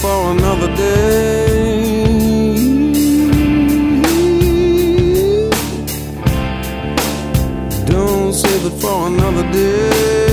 for another day. Don't save it for another day.